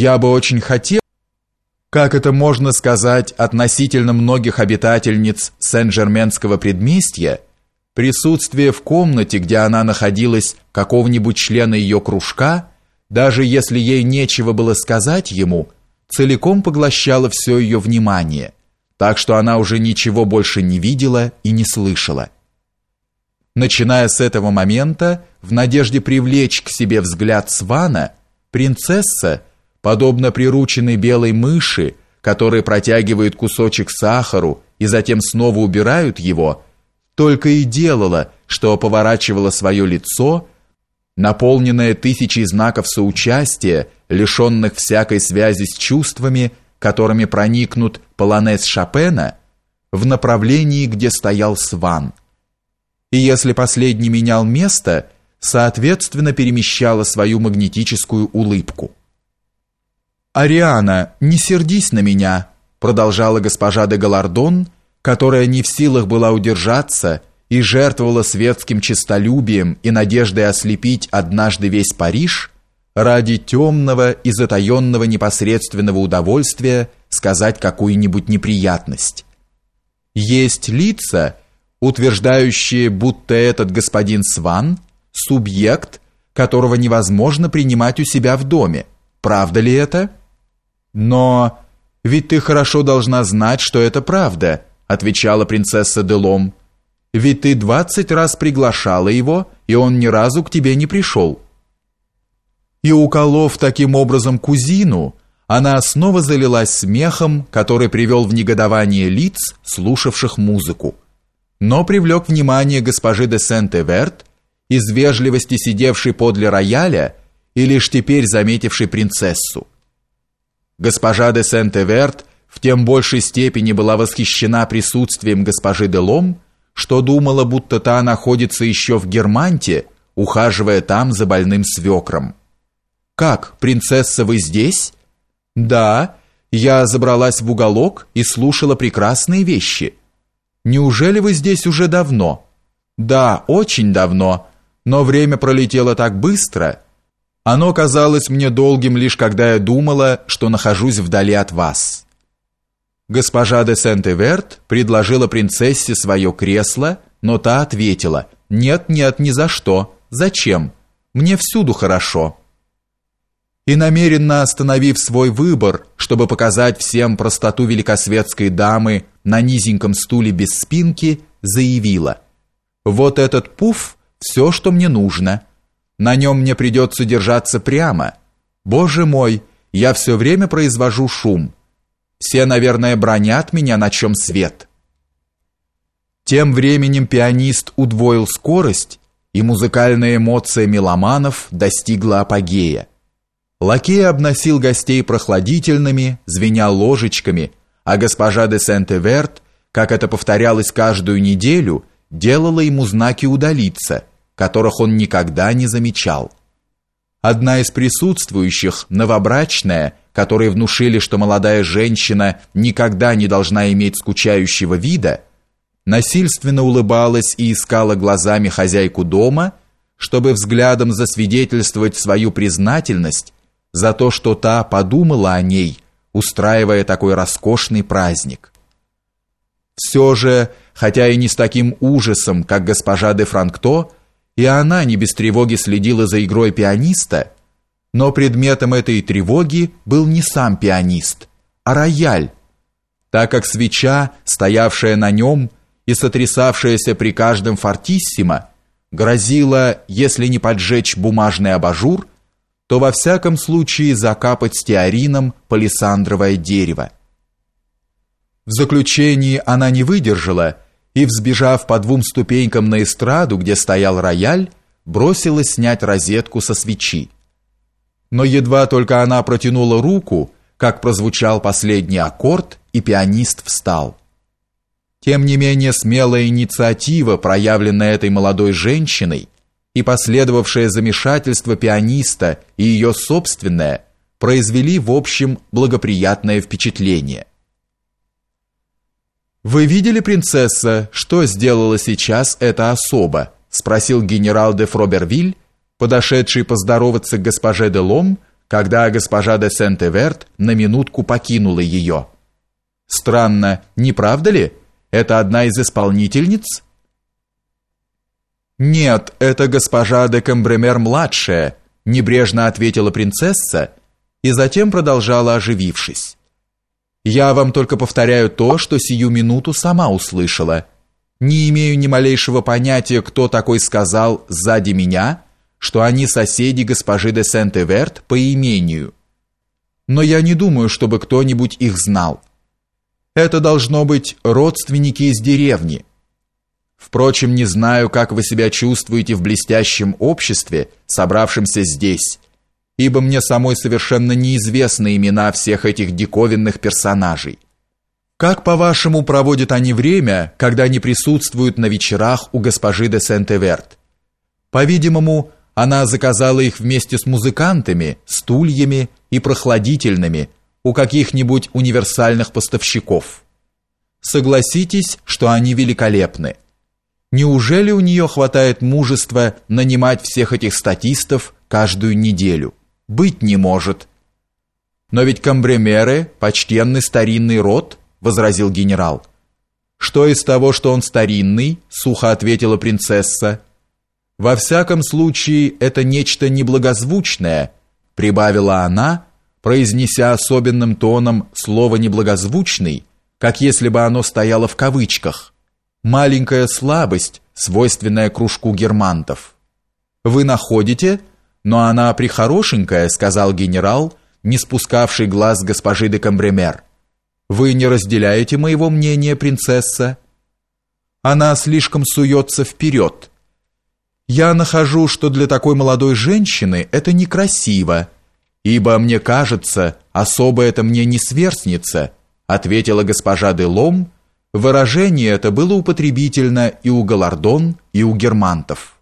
Я бы очень хотел, как это можно сказать относительно многих обитательниц Сен-Жерменского предместья, присутствие в комнате, где она находилась, какого-нибудь члена ее кружка, даже если ей нечего было сказать ему, целиком поглощало все ее внимание, так что она уже ничего больше не видела и не слышала. Начиная с этого момента, в надежде привлечь к себе взгляд Свана, принцесса, подобно прирученной белой мыши, которые протягивают кусочек сахару и затем снова убирают его, только и делала, что поворачивала свое лицо, наполненное тысячей знаков соучастия, лишенных всякой связи с чувствами, которыми проникнут полонез Шопена, в направлении, где стоял Сван. И если последний менял место, соответственно перемещала свою магнетическую улыбку. «Ариана, не сердись на меня», продолжала госпожа де Галардон, которая не в силах была удержаться и жертвовала светским честолюбием и надеждой ослепить однажды весь Париж ради темного и затаенного непосредственного удовольствия сказать какую-нибудь неприятность. Есть лица, утверждающие, будто этот господин Сван – субъект, которого невозможно принимать у себя в доме. Правда ли это? Но ведь ты хорошо должна знать, что это правда, отвечала принцесса Делом. Ведь ты двадцать раз приглашала его, и он ни разу к тебе не пришел. И уколов таким образом кузину, она снова залилась смехом, который привел в негодование лиц, слушавших музыку, но привлек внимание госпожи де Сент-Эверт, из вежливости сидевшей подле рояля и лишь теперь заметившей принцессу. Госпожа де Сент-Эверт в тем большей степени была восхищена присутствием госпожи де Лом, что думала, будто та находится еще в Германте, ухаживая там за больным свекром. «Как, принцесса, вы здесь?» «Да, я забралась в уголок и слушала прекрасные вещи». «Неужели вы здесь уже давно?» «Да, очень давно, но время пролетело так быстро». Оно казалось мне долгим лишь когда я думала, что нахожусь вдали от вас. Госпожа де Сент-Эверт предложила принцессе свое кресло, но та ответила: "Нет, нет, ни за что. Зачем? Мне всюду хорошо". И намеренно остановив свой выбор, чтобы показать всем простоту великосветской дамы на низеньком стуле без спинки, заявила: "Вот этот пуф все, что мне нужно. На нем мне придется держаться прямо. Боже мой, я все время произвожу шум. Все, наверное, бронят меня, на чем свет. Тем временем пианист удвоил скорость, и музыкальная эмоция меломанов достигла апогея. Лакей обносил гостей прохладительными, звеня ложечками, а госпожа де Сент-Эверт, как это повторялось каждую неделю, делала ему знаки удалиться – которых он никогда не замечал. Одна из присутствующих, новобрачная, которые внушили, что молодая женщина никогда не должна иметь скучающего вида, насильственно улыбалась и искала глазами хозяйку дома, чтобы взглядом засвидетельствовать свою признательность за то, что та подумала о ней, устраивая такой роскошный праздник. Все же, хотя и не с таким ужасом, как госпожа де Франкто, и она не без тревоги следила за игрой пианиста, но предметом этой тревоги был не сам пианист, а рояль, так как свеча, стоявшая на нем и сотрясавшаяся при каждом фортиссимо, грозила, если не поджечь бумажный абажур, то во всяком случае закапать стеарином палисандровое дерево. В заключении она не выдержала и, взбежав по двум ступенькам на эстраду, где стоял рояль, бросилась снять розетку со свечи. Но едва только она протянула руку, как прозвучал последний аккорд, и пианист встал. Тем не менее смелая инициатива, проявленная этой молодой женщиной, и последовавшее замешательство пианиста и ее собственное, произвели в общем благоприятное впечатление. «Вы видели, принцесса, что сделала сейчас эта особа?» спросил генерал де Фробервиль, подошедший поздороваться к госпоже де Лом, когда госпожа де Сент-Эверт на минутку покинула ее. Странно, не правда ли? Это одна из исполнительниц? Нет, это госпожа де Камбремер-младшая, небрежно ответила принцесса и затем продолжала, оживившись. Я вам только повторяю то, что сию минуту сама услышала. Не имею ни малейшего понятия, кто такой сказал сзади меня, что они соседи госпожи де Сент-Эверт по имению. Но я не думаю, чтобы кто-нибудь их знал. Это должно быть родственники из деревни. Впрочем, не знаю, как вы себя чувствуете в блестящем обществе, собравшемся здесь, ибо мне самой совершенно неизвестны имена всех этих диковинных персонажей. Как, по-вашему, проводят они время, когда они присутствуют на вечерах у госпожи де Сент-Эверт? По-видимому, она заказала их вместе с музыкантами, стульями и прохладительными у каких-нибудь универсальных поставщиков. Согласитесь, что они великолепны. Неужели у нее хватает мужества нанимать всех этих статистов каждую неделю? Быть не может. Но ведь камбремеры – почтенный старинный род, возразил генерал. Что из того, что он старинный, сухо ответила принцесса. Во всяком случае, это нечто неблагозвучное, прибавила она, произнеся особенным тоном слово неблагозвучный, как если бы оно стояло в кавычках. Маленькая слабость, свойственная кружку германтов. Вы находите? Но она прихорошенькая, сказал генерал, не спускавший глаз госпожи де Камбремер. Вы не разделяете моего мнения, принцесса? Она слишком суется вперед. Я нахожу, что для такой молодой женщины это некрасиво, ибо мне кажется, особо это мне не сверстница, ответила госпожа де Лом. Выражение это было употребительно и у Галардон, и у германтов.